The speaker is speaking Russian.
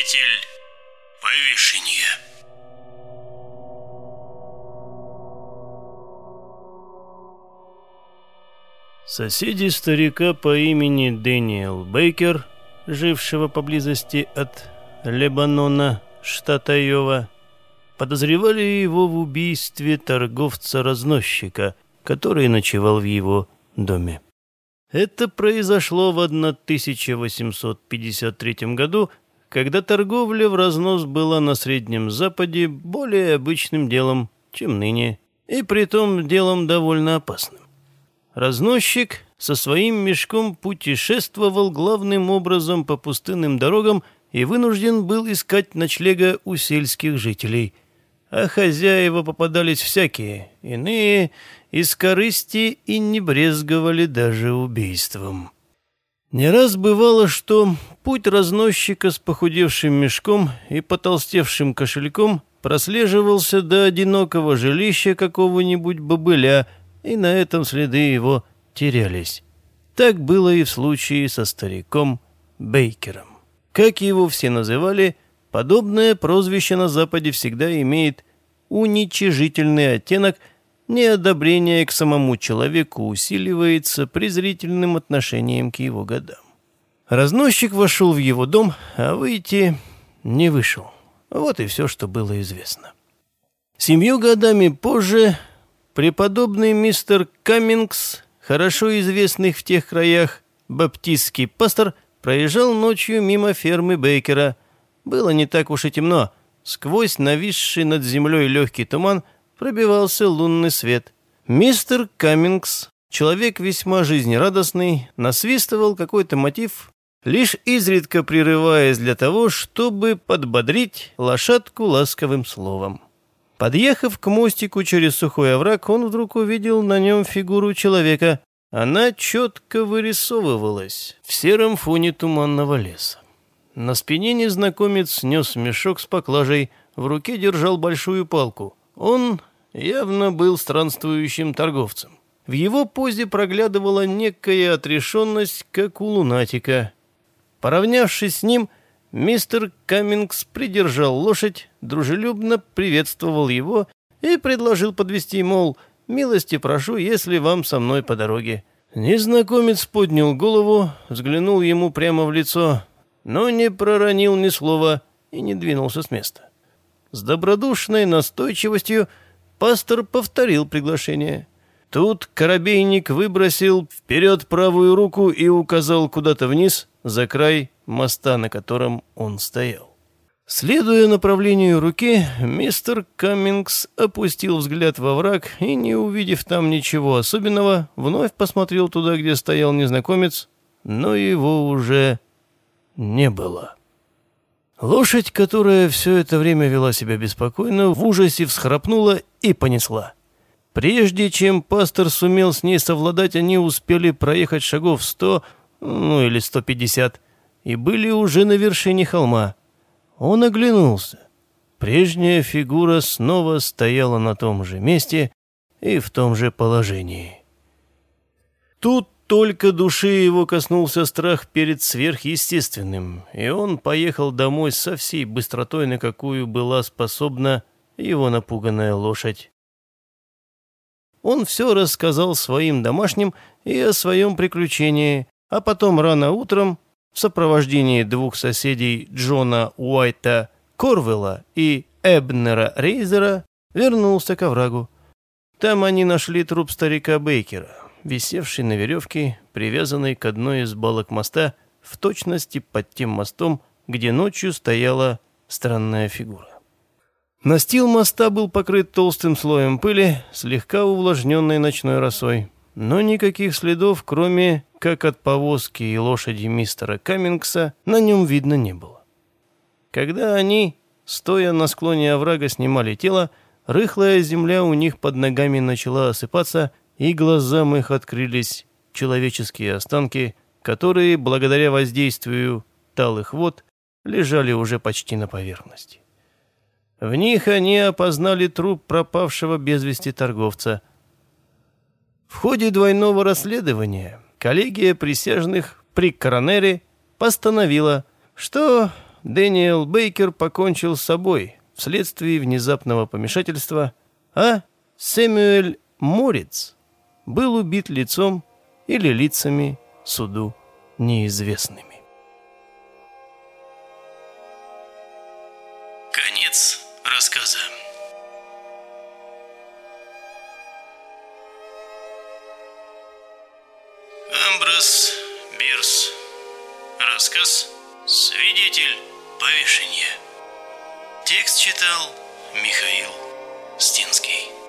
Свидетель повешения. Соседи старика по имени Дэниел Бейкер, жившего поблизости от Лебанона, штата Йова, подозревали его в убийстве торговца-разносчика, который ночевал в его доме. Это произошло в 1853 году, когда торговля в разнос была на Среднем Западе более обычным делом, чем ныне, и притом делом довольно опасным. Разносчик со своим мешком путешествовал главным образом по пустынным дорогам и вынужден был искать ночлега у сельских жителей. А хозяева попадались всякие, иные из корысти и не брезговали даже убийством. Не раз бывало, что путь разносчика с похудевшим мешком и потолстевшим кошельком прослеживался до одинокого жилища какого-нибудь бобыля – и на этом следы его терялись. Так было и в случае со стариком Бейкером. Как его все называли, подобное прозвище на Западе всегда имеет уничижительный оттенок, неодобрение к самому человеку усиливается презрительным отношением к его годам. Разносчик вошел в его дом, а выйти не вышел. Вот и все, что было известно. Семью годами позже Преподобный мистер Каммингс, хорошо известный в тех краях баптистский пастор, проезжал ночью мимо фермы Бейкера. Было не так уж и темно. Сквозь нависший над землей легкий туман пробивался лунный свет. Мистер Каммингс, человек весьма жизнерадостный, насвистывал какой-то мотив, лишь изредка прерываясь для того, чтобы подбодрить лошадку ласковым словом. Подъехав к мостику через сухой овраг, он вдруг увидел на нем фигуру человека. Она четко вырисовывалась в сером фоне туманного леса. На спине незнакомец нес мешок с поклажей, в руке держал большую палку. Он явно был странствующим торговцем. В его позе проглядывала некая отрешенность, как у лунатика. Поравнявшись с ним, Мистер Каммингс придержал лошадь, дружелюбно приветствовал его и предложил подвести, мол, «Милости прошу, если вам со мной по дороге». Незнакомец поднял голову, взглянул ему прямо в лицо, но не проронил ни слова и не двинулся с места. С добродушной настойчивостью пастор повторил приглашение. Тут корабейник выбросил вперед правую руку и указал куда-то вниз за край моста, на котором он стоял. Следуя направлению руки, мистер Каммингс опустил взгляд во враг и, не увидев там ничего особенного, вновь посмотрел туда, где стоял незнакомец, но его уже не было. Лошадь, которая все это время вела себя беспокойно, в ужасе всхрапнула и понесла. Прежде чем пастор сумел с ней совладать, они успели проехать шагов сто, ну или сто пятьдесят, и были уже на вершине холма. Он оглянулся. Прежняя фигура снова стояла на том же месте и в том же положении. Тут только души его коснулся страх перед сверхъестественным, и он поехал домой со всей быстротой, на какую была способна его напуганная лошадь. Он все рассказал своим домашним и о своем приключении, а потом рано утром в сопровождении двух соседей Джона Уайта Корвелла и Эбнера Рейзера вернулся к оврагу. Там они нашли труп старика Бейкера, висевший на веревке, привязанный к одной из балок моста, в точности под тем мостом, где ночью стояла странная фигура. Настил моста был покрыт толстым слоем пыли, слегка увлажненной ночной росой но никаких следов, кроме как от повозки и лошади мистера Каммингса, на нем видно не было. Когда они, стоя на склоне оврага, снимали тело, рыхлая земля у них под ногами начала осыпаться, и глазам их открылись человеческие останки, которые, благодаря воздействию талых вод, лежали уже почти на поверхности. В них они опознали труп пропавшего без вести торговца – в ходе двойного расследования коллегия присяжных при Коронере постановила, что Дэниел Бейкер покончил с собой вследствие внезапного помешательства, а Сэмюэль Морец был убит лицом или лицами суду неизвестными. Рассказа. Амброс Бирс. Рассказ «Свидетель повешения». Текст читал Михаил Стинский.